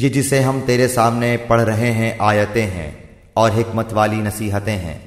یہ جسے ہم تیرے سامنے پڑھ رہے ہیں آیتیں ہیں اور حکمت والی نصیحتیں ہیں۔